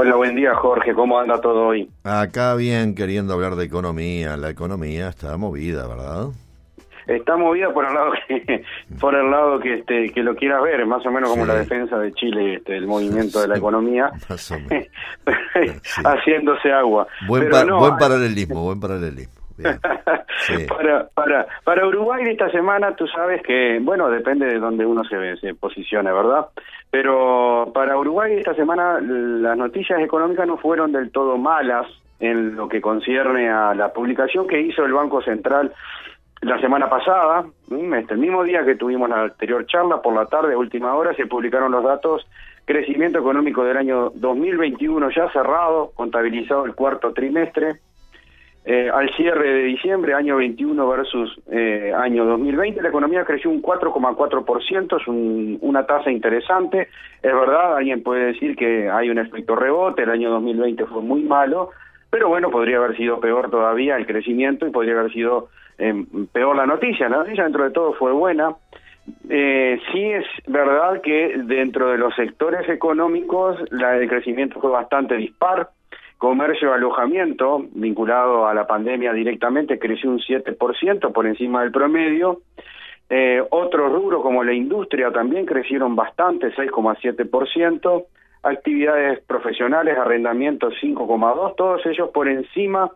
Hola, buen día Jorge, ¿cómo anda todo hoy? Acá bien, queriendo hablar de economía. La economía está movida, ¿verdad? Está movida por el lado que, por el lado que este que lo quieras ver, más o menos como la defensa de Chile, este, el movimiento de la economía, haciéndose agua. Buen, buen paralelismo, buen paralelismo. para, para, para Uruguay de esta semana, tú sabes que, bueno, depende de dónde uno se, se posicione, ¿verdad? Pero para Uruguay esta semana las noticias económicas no fueron del todo malas en lo que concierne a la publicación que hizo el Banco Central la semana pasada, este, el mismo día que tuvimos la anterior charla, por la tarde, última hora, se publicaron los datos crecimiento económico del año 2021 ya cerrado, contabilizado el cuarto trimestre, eh, al cierre de diciembre, año 21 versus eh, año 2020, la economía creció un 4,4%, es una tasa interesante. Es verdad, alguien puede decir que hay un efecto rebote, el año 2020 fue muy malo, pero bueno, podría haber sido peor todavía el crecimiento y podría haber sido eh, peor la noticia. La noticia dentro de todo fue buena. Eh, sí es verdad que dentro de los sectores económicos el crecimiento fue bastante dispar Comercio alojamiento, vinculado a la pandemia directamente, creció un 7% por encima del promedio. Eh, otros rubros como la industria también crecieron bastante, 6,7%. Actividades profesionales, arrendamientos 5,2%, todos ellos por encima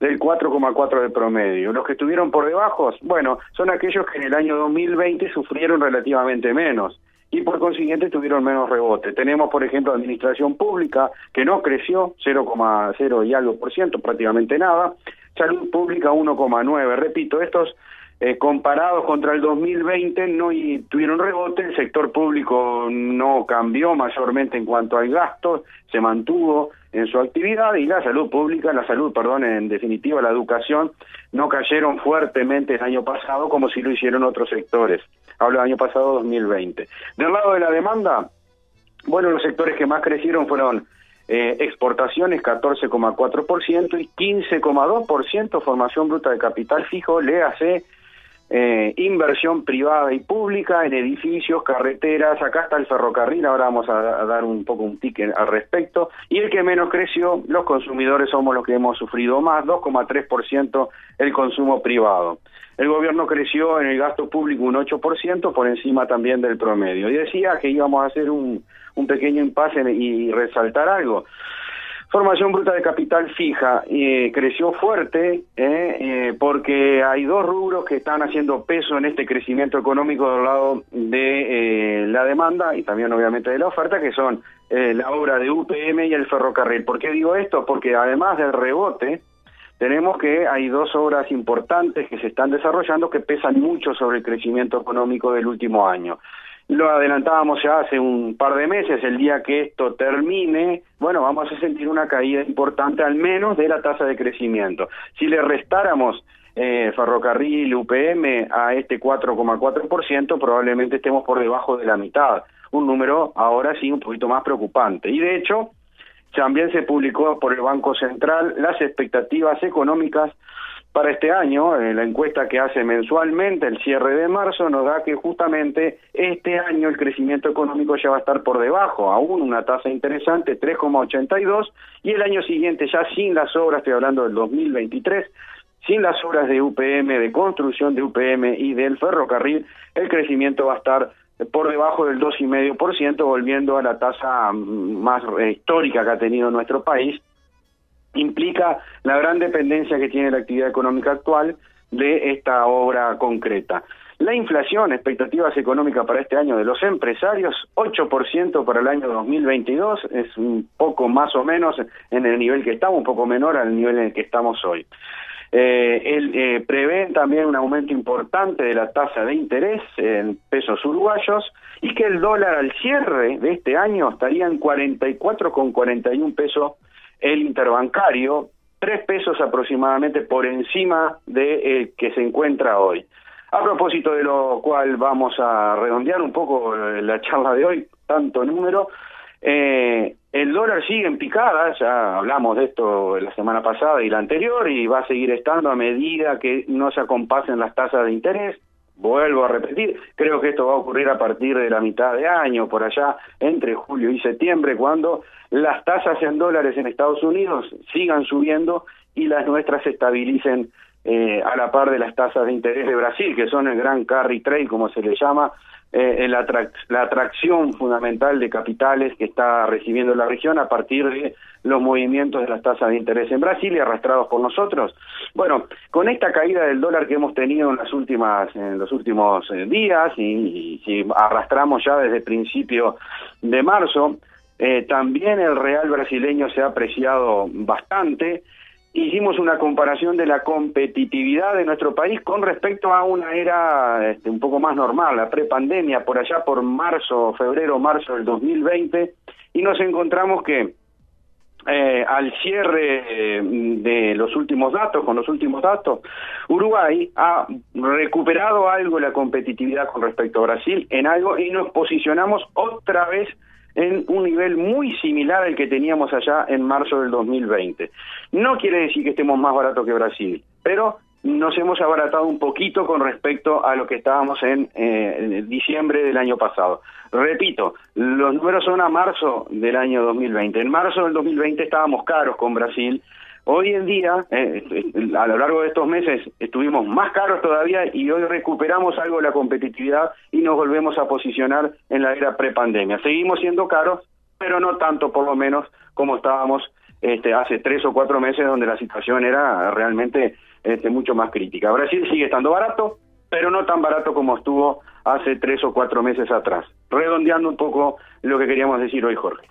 del 4,4 de promedio. Los que estuvieron por debajo, bueno, son aquellos que en el año 2020 sufrieron relativamente menos y por consiguiente tuvieron menos rebote. Tenemos, por ejemplo, administración pública, que no creció 0,0 y algo por ciento, prácticamente nada. Salud pública 1,9. Repito, estos eh, comparados contra el 2020 no tuvieron rebote, el sector público no cambió mayormente en cuanto al gasto, se mantuvo en su actividad y la salud pública, la salud, perdón, en definitiva la educación, no cayeron fuertemente el año pasado como si lo hicieron otros sectores. Hablo del año pasado 2020. Del lado de la demanda, bueno, los sectores que más crecieron fueron eh, exportaciones 14,4% y 15,2% formación bruta de capital fijo, léase eh, inversión privada y pública en edificios, carreteras, acá está el ferrocarril, ahora vamos a, dar un poco un ticket al respecto, y el que menos creció, los consumidores somos los que hemos sufrido más, 2,3% el consumo privado. El gobierno creció en el gasto público un 8%, por encima también del promedio. Y decía que íbamos a hacer un, un pequeño impasse y resaltar algo. Formación bruta de capital fija eh, creció fuerte eh, eh, porque hay dos rubros que están haciendo peso en este crecimiento económico del lado de la demanda y también obviamente de la oferta, que son la obra de UPM y el ferrocarril. ¿Por qué digo esto? Porque además del rebote, tenemos que hay dos obras importantes que se están desarrollando que pesan mucho sobre el crecimiento económico del último año. Lo adelantábamos ya hace un par de meses, el día que esto termine, bueno, vamos a sentir una caída importante al menos de la tasa de crecimiento. Si le restáramos eh, ferrocarril, UPM a este 4,4%, probablemente estemos por debajo de la mitad. Un número ahora sí un poquito más preocupante. Y de hecho, también se publicó por el Banco Central las expectativas económicas para este año, en la encuesta que hace mensualmente, el cierre de marzo, nos da que justamente este año el crecimiento económico ya va a estar por debajo, aún una tasa interesante, 3,82, y el año siguiente ya sin las obras, estoy hablando del 2023, sin las obras de UPM, de construcción de UPM y del ferrocarril, el crecimiento va a estar por debajo del 2,5%, volviendo a la tasa más histórica que ha tenido nuestro país, implica la gran dependencia que tiene la actividad económica actual de esta obra concreta. La inflación, expectativas económicas para este año de los empresarios, 8% para el año 2022, es un poco más o menos en el nivel que estamos, un poco menor al nivel en el que estamos hoy. Eh, él, eh, también un aumento importante de la tasa de interés en pesos uruguayos y que el dólar al cierre de este año estaría en 44,41 pesos el interbancario, tres pesos aproximadamente por encima de que se encuentra hoy. A propósito de lo cual vamos a redondear un poco la charla de hoy, tanto número, eh, el dólar sigue en picada, ya hablamos de esto la semana pasada y la anterior, y va a seguir estando a medida que no se acompasen las tasas de interés. Vuelvo a repetir, creo que esto va a ocurrir a partir de la mitad de año, por allá entre julio y septiembre, cuando las tasas en dólares en Estados Unidos sigan subiendo y las nuestras se estabilicen eh, a la par de las tasas de interés de Brasil, que son el gran carry trade, como se le llama, eh, la, atracción fundamental de capitales que está recibiendo la región a partir de los movimientos de las tasas de interés en Brasil y arrastrados por nosotros. Bueno, con esta caída del dólar que hemos tenido en las últimas en los últimos eh, días y, si arrastramos ya desde principio de marzo, eh, también el real brasileño se ha apreciado bastante hicimos una comparación de la competitividad de nuestro país con respecto a una era este, un poco más normal, la prepandemia, por allá por marzo, febrero, marzo del 2020, y nos encontramos que eh, al cierre de los últimos datos, con los últimos datos, Uruguay ha recuperado algo la competitividad con respecto a Brasil en algo y nos posicionamos otra vez en un nivel muy similar al que teníamos allá en marzo del 2020. No quiere decir que estemos más baratos que Brasil, pero nos hemos abaratado un poquito con respecto a lo que estábamos en, eh, diciembre del año pasado. Repito, los números son a marzo del año 2020. En marzo del 2020 estábamos caros con Brasil Hoy en día, eh, a lo largo de estos meses, estuvimos más caros todavía y hoy recuperamos algo la competitividad y nos volvemos a posicionar en la era prepandemia. Seguimos siendo caros, pero no tanto por lo menos como estábamos este, hace tres o cuatro meses donde la situación era realmente este, mucho más crítica. Brasil sigue estando barato, pero no tan barato como estuvo hace tres o cuatro meses atrás. Redondeando un poco lo que queríamos decir hoy, Jorge.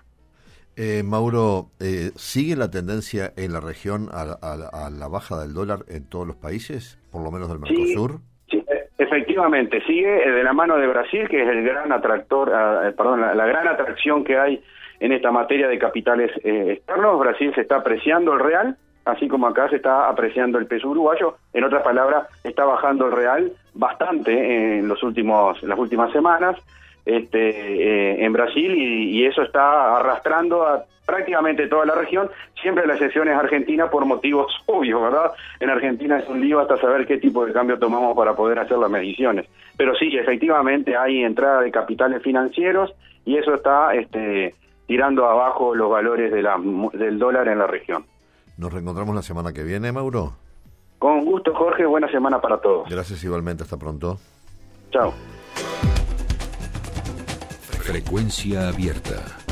Eh, Mauro, eh, ¿sigue la tendencia en la región a, la baja del dólar en todos los países, por lo menos del Mercosur? Sí, e, efectivamente, sigue eh, de la mano de Brasil, que es el gran atractor, ah, perdón, la, gran atracción que hay en esta materia de capitales externos. Brasil se está apreciando el real, así como acá se está apreciando el peso uruguayo. En otras palabras, está bajando el real bastante en los últimos, las últimas semanas este, eh, en Brasil y, eso está arrastrando a prácticamente toda la región, siempre la excepción es Argentina por motivos obvios, ¿verdad? En Argentina es un lío hasta saber qué tipo de cambio tomamos para poder hacer las mediciones. Pero sí, efectivamente hay entrada de capitales financieros y eso está este, tirando abajo los valores de la, del dólar en la región. Nos reencontramos la semana que viene, Mauro. Con gusto, Jorge. Buena semana para todos. Gracias igualmente. Hasta pronto. Chao. Frecuencia abierta.